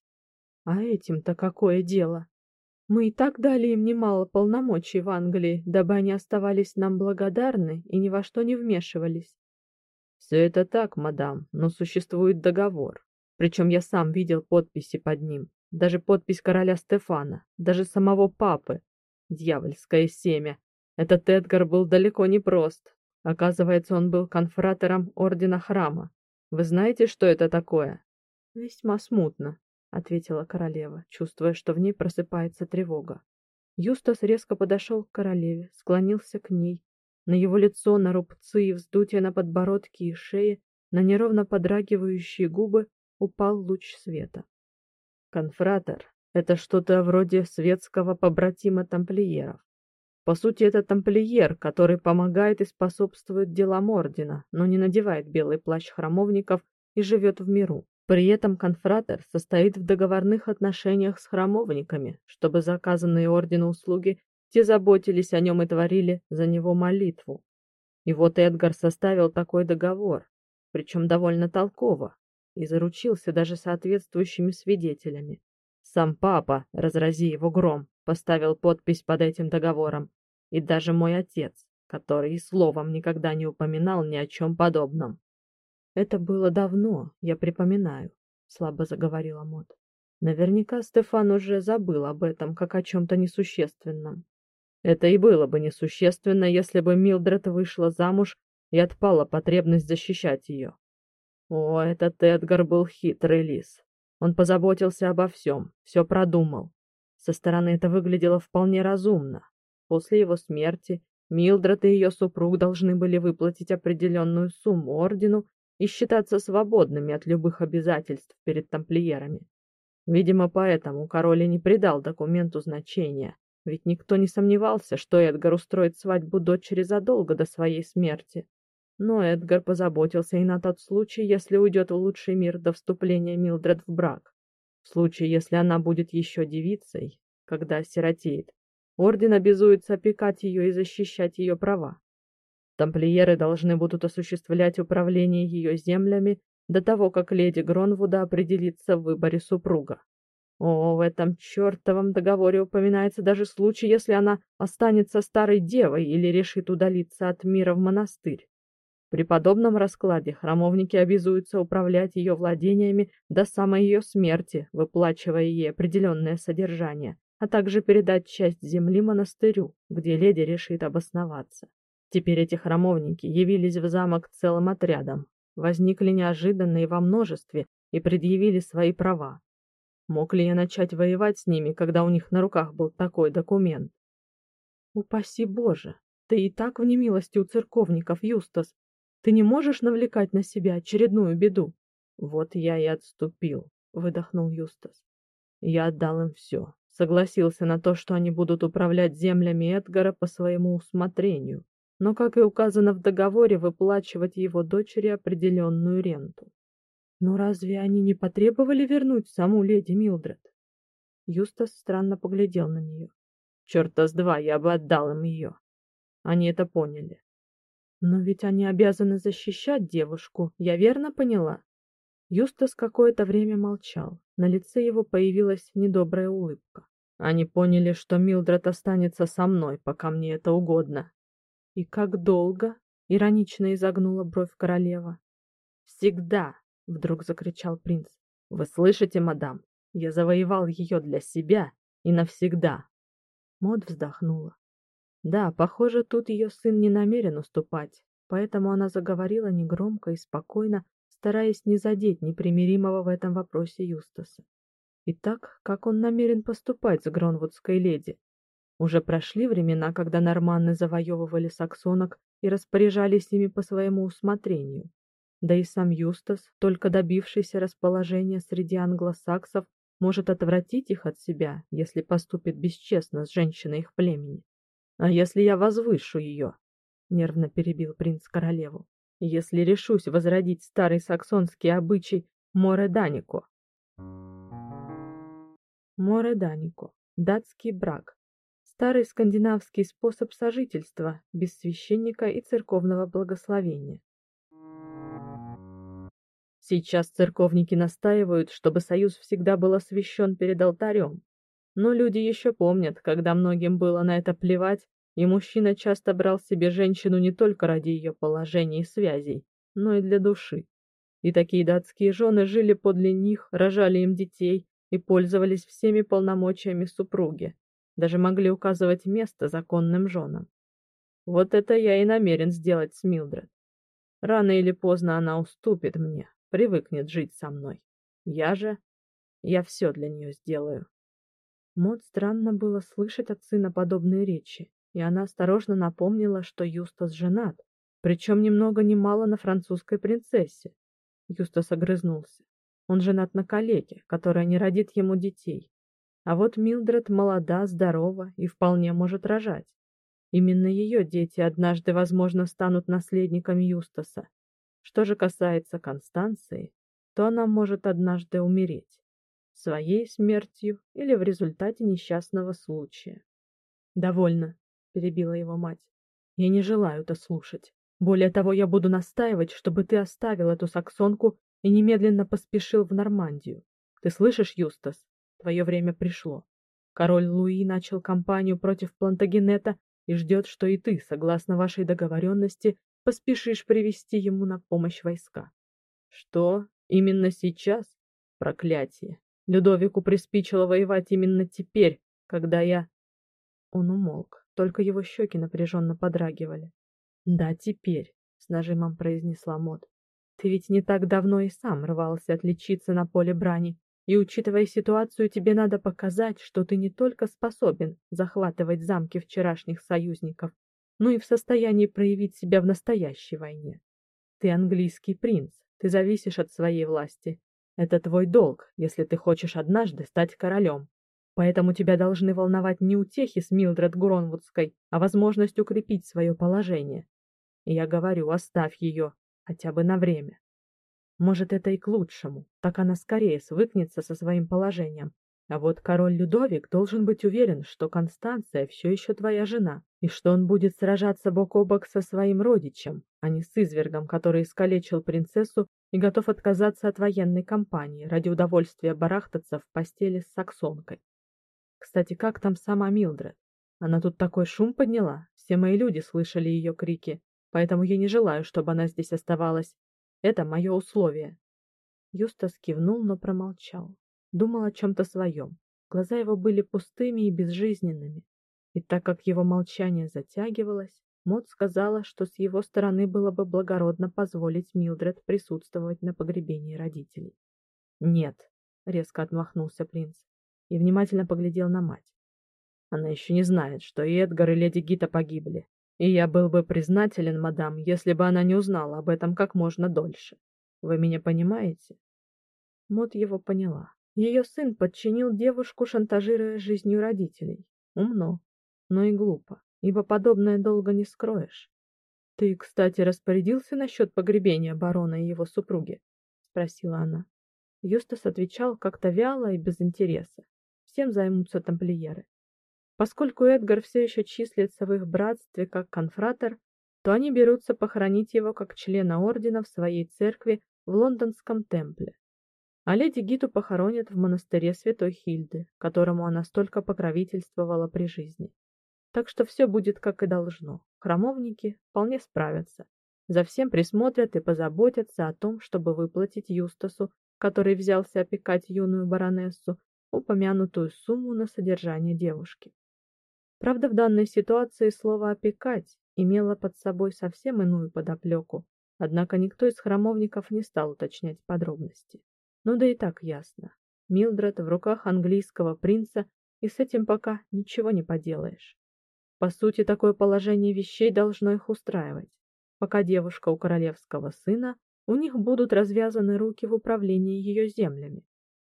А этим-то какое дело? Мы и так дали им немало полномочий в Англии, дабы они оставались нам благодарны и ни во что не вмешивались. Все это так, мадам, но существует договор. Причем я сам видел подписи под ним, даже подпись короля Стефана, даже самого папы. Дьявольское семя. Этот Эдгар был далеко не прост. Оказывается, он был конфратором ордена храма. Вы знаете, что это такое? Весьма смутно, ответила королева, чувствуя, что в ней просыпается тревога. Юстас резко подошел к королеве, склонился к ней. На его лицо, на рубцы и вздутия на подбородке и шее, на неровно подрагивающие губы упал луч света. Конфратор это что-то вроде светского побратима тамплиеров. По сути, это тамплиер, который помогает и способствует делам ордена, но не надевает белый плащ храмовников и живет в миру. При этом конфратер состоит в договорных отношениях с храмовниками, чтобы заказанные ордену услуги те заботились о нем и творили за него молитву. И вот Эдгар составил такой договор, причем довольно толково, и заручился даже соответствующими свидетелями. Сам папа, разрази его гром, поставил подпись под этим договором, и даже мой отец, который словом никогда не упоминал ни о чем подобном. Это было давно, я припоминаю, слабо заговорила Мод. Наверняка Стефан уже забыл об этом, как о чем то несущественном. Это и было бы несущественно, если бы Милдред вышла замуж и отпала потребность защищать ее. О, этот Эдгар был хитрый лис. Он позаботился обо всем, все продумал. Со стороны это выглядело вполне разумно. После его смерти Милдред и ее супруг должны были выплатить определенную сумму ордену и считаться свободными от любых обязательств перед тамплиерами. Видимо, поэтому король и не придал документу значения, ведь никто не сомневался, что Эдгар устроит свадьбу дочери задолго до своей смерти. Но Эдгар позаботился и на тот случай, если уйдет в лучший мир до вступления Милдред в брак. В случае, если она будет еще девицей, когда осиротеет, орден обязуется опекать ее и защищать ее права. Тамплиеры должны будут осуществлять управление ее землями до того, как леди Гронвуда определится в выборе супруга. О, в этом чертовом договоре упоминается даже случай, если она останется старой девой или решит удалиться от мира в монастырь. При подобном раскладе храмовники обязуются управлять ее владениями до самой ее смерти, выплачивая ей определенное содержание, а также передать часть земли монастырю, где леди решит обосноваться. Теперь эти храмовники явились в замок целым отрядом, возникли неожиданно и во множестве и предъявили свои права. Мог ли я начать воевать с ними, когда у них на руках был такой документ? Упаси Боже, ты и так в немилости у церковников, Юстас. Ты не можешь навлекать на себя очередную беду. Вот я и отступил, выдохнул Юстас. Я отдал им все, согласился на то, что они будут управлять землями Эдгара по своему усмотрению, но, как и указано в договоре, выплачивать его дочери определенную ренту. Но разве они не потребовали вернуть саму леди Милдред? Юстас странно поглядел на нее. Чёрта с два, я бы отдал им ее. Они это поняли. Но ведь они обязаны защищать девушку, я верно поняла? Юстас какое-то время молчал. На лице его появилась недобрая улыбка. Они поняли, что Милдред останется со мной, пока мне это угодно. И как долго? Иронично изогнула бровь королева. Всегда, вдруг закричал принц. Вы слышите, мадам? Я завоевал ее для себя и навсегда. Мод вздохнула. Да, похоже, тут ее сын не намерен уступать, поэтому она заговорила негромко и спокойно, стараясь не задеть непримиримого в этом вопросе Юстаса. Итак, как он намерен поступать с Гронвудской леди? Уже прошли времена, когда норманны завоевывали саксонок и распоряжались ими по своему усмотрению. Да и сам Юстас, только добившийся расположения среди англосаксов, может отвратить их от себя, если поступит бесчестно с женщиной их племени. А если я возвышу ее? нервно перебил принц королеву. Если решусь возродить старый саксонский обычай Море-Данико. Море-Данико датский брак. Старый скандинавский способ сожительства без священника и церковного благословения. Сейчас церковники настаивают, чтобы союз всегда был освящен перед алтарем. Но люди еще помнят, когда многим было на это плевать, и мужчина часто брал себе женщину не только ради ее положения и связей, но и для души. И такие датские жены жили подле них, рожали им детей и пользовались всеми полномочиями супруги, даже могли указывать место законным женам. Вот это я и намерен сделать с Милдред. Рано или поздно она уступит мне, привыкнет жить со мной. Я же... Я все для нее сделаю. Мод странно было слышать от сына подобные речи, и она осторожно напомнила, что Юстас женат, причем ни много ни мало на французской принцессе. Юстас огрызнулся. Он женат на калеке, которая не родит ему детей. А вот Милдред молода, здорова и вполне может рожать. Именно ее дети однажды, возможно, станут наследниками Юстаса. Что же касается Констанции, то она может однажды умереть своей смертью или в результате несчастного случая. Довольно, перебила его мать. Я не желаю это слушать. Более того, я буду настаивать, чтобы ты оставил эту саксонку и немедленно поспешил в Нормандию. Ты слышишь, Юстас? Твое время пришло. Король Луи начал кампанию против Плантагенета и ждет, что и ты, согласно вашей договоренности, поспешишь привести ему на помощь войска. Что? Именно сейчас? Проклятие. Людовику приспичило воевать именно теперь, когда я Он умолк, только его щеки напряженно подрагивали. Да, теперь, с нажимом произнесла Мод. Ты ведь не так давно и сам рвался отличиться на поле брани, и учитывая ситуацию, тебе надо показать, что ты не только способен захватывать замки вчерашних союзников, но и в состоянии проявить себя в настоящей войне. Ты английский принц, ты зависишь от своей власти. Это твой долг, если ты хочешь однажды стать королем. Поэтому тебя должны волновать не утехи с Милдред Гронвудской, а возможность укрепить свое положение. И я говорю, оставь ее, хотя бы на время. Может, это и к лучшему, так она скорее свыкнется со своим положением. А вот король Людовик должен быть уверен, что Констанция все еще твоя жена, и что он будет сражаться бок о бок со своим родичем, а не с извергом, который искалечил принцессу и готов отказаться от военной кампании ради удовольствия барахтаться в постели с саксонкой. Кстати, как там сама Милдред? Она тут такой шум подняла, все мои люди слышали ее крики, поэтому я не желаю, чтобы она здесь оставалась. Это мое условие. Юстас кивнул, но промолчал. Думал о чем то своем. Глаза его были пустыми и безжизненными. И так как его молчание затягивалось, Мод сказала, что с его стороны было бы благородно позволить Милдред присутствовать на погребении родителей. "Нет", резко отмахнулся принц и внимательно поглядел на мать. Она еще не знает, что и Эдгар, и леди Гита погибли. И я был бы признателен, мадам, если бы она не узнала об этом как можно дольше. Вы меня понимаете? Мот его поняла. Ее сын подчинил девушку, шантажируя жизнью родителей. Умно, но и глупо, ибо подобное долго не скроешь. Ты, кстати, распорядился насчет погребения барона и его супруги, спросила она. Юстас отвечал как-то вяло и без интереса всем займутся тамплиеры. Поскольку Эдгар все еще числится в их братстве как конфратер, то они берутся похоронить его как члена ордена в своей церкви в лондонском темпле. А леди Гиту похоронят в монастыре Святой Хильды, которому она столько покровительствовала при жизни. Так что все будет как и должно. Храмовники вполне справятся. За всем присмотрят и позаботятся о том, чтобы выплатить Юстасу, который взялся опекать юную баронессу, упомянутую сумму на содержание девушки. Правда, в данной ситуации слово опекать имело под собой совсем иную подоплеку, однако никто из храмовников не стал уточнять подробности. Ну да и так ясно. Милдред в руках английского принца, и с этим пока ничего не поделаешь. По сути, такое положение вещей должно их устраивать. Пока девушка у королевского сына, у них будут развязаны руки в управлении ее землями.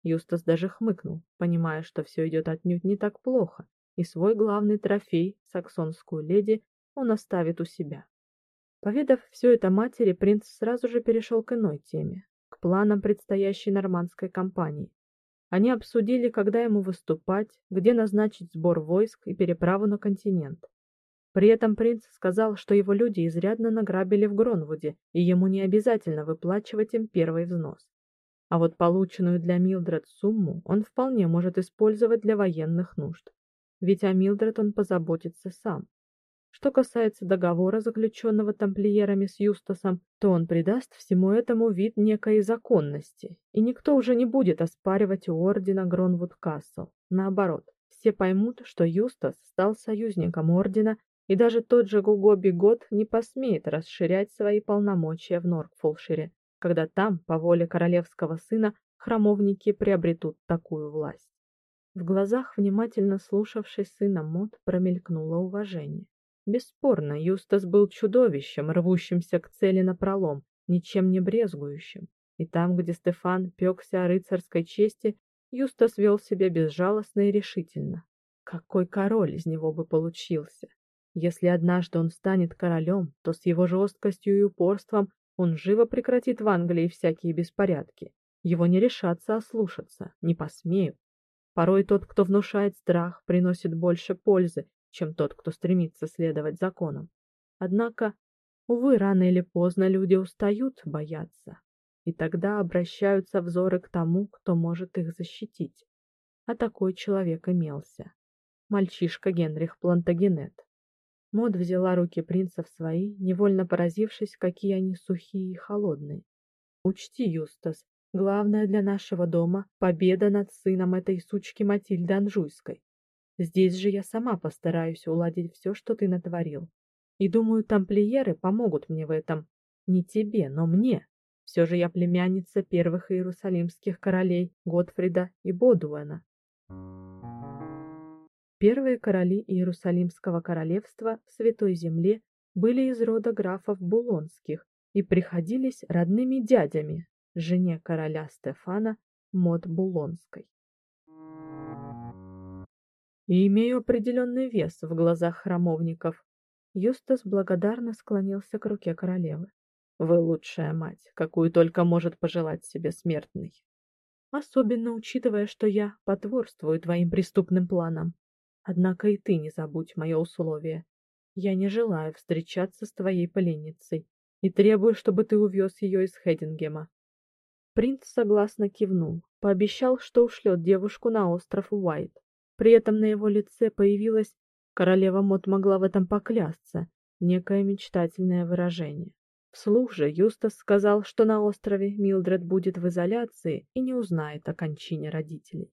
Юстас даже хмыкнул, понимая, что все идет отнюдь не так плохо, и свой главный трофей, саксонскую леди, он оставит у себя. Поведав все это матери, принц сразу же перешел к иной теме, к планам предстоящей нормандской кампании. Они обсудили, когда ему выступать, где назначить сбор войск и переправу на континент. При этом принц сказал, что его люди изрядно награбили в Гронвуде, и ему не обязательно выплачивать им первый взнос. А вот полученную для Милдред сумму он вполне может использовать для военных нужд. Ведь о Милдред он позаботится сам. Что касается договора, заключенного тамплиерами с Юстасом, то он придаст всему этому вид некой законности, и никто уже не будет оспаривать у ордена Гронвуд-Касл. Наоборот, все поймут, что Юстас стал союзником ордена, и даже тот же Гуго Бигот не посмеет расширять свои полномочия в Норкфолшире когда там, по воле королевского сына, храмовники приобретут такую власть. В глазах внимательно слушавшей сына Мод промелькнуло уважение. Бесспорно, Юстас был чудовищем, рвущимся к цели напролом, ничем не брезгующим. И там, где Стефан пёкся о рыцарской чести, Юстас вел себя безжалостно и решительно. Какой король из него бы получился? Если однажды он станет королем, то с его жесткостью и упорством он живо прекратит в Англии всякие беспорядки. Его не решатся ослушаться, не посмеют. Порой тот, кто внушает страх, приносит больше пользы, чем тот, кто стремится следовать законам. Однако, увы, рано или поздно люди устают бояться, и тогда обращаются взоры к тому, кто может их защитить. А такой человек имелся. Мальчишка Генрих Плантагенет. Мод взяла руки принца в свои, невольно поразившись, какие они сухие и холодные. Учти, Юстас, главное для нашего дома победа над сыном этой сучки Матильды Анжуйской. Здесь же я сама постараюсь уладить все, что ты натворил. И думаю, тамплиеры помогут мне в этом. Не тебе, но мне. Все же я племянница первых иерусалимских королей Готфрида и Бодуэна. Первые короли Иерусалимского королевства в Святой Земле были из рода графов Булонских и приходились родными дядями жене короля Стефана Мод Булонской. И имею определенный вес в глазах храмовников. Юстас благодарно склонился к руке королевы. Вы лучшая мать, какую только может пожелать себе смертный. Особенно учитывая, что я потворствую твоим преступным планам. Однако и ты не забудь мое условие. Я не желаю встречаться с твоей пленницей и требую, чтобы ты увез ее из Хедингема. Принц согласно кивнул, пообещал, что ушлет девушку на остров Уайт. При этом на его лице появилась, королева Мот могла в этом поклясться, некое мечтательное выражение. Вслух же Юстас сказал, что на острове Милдред будет в изоляции и не узнает о кончине родителей.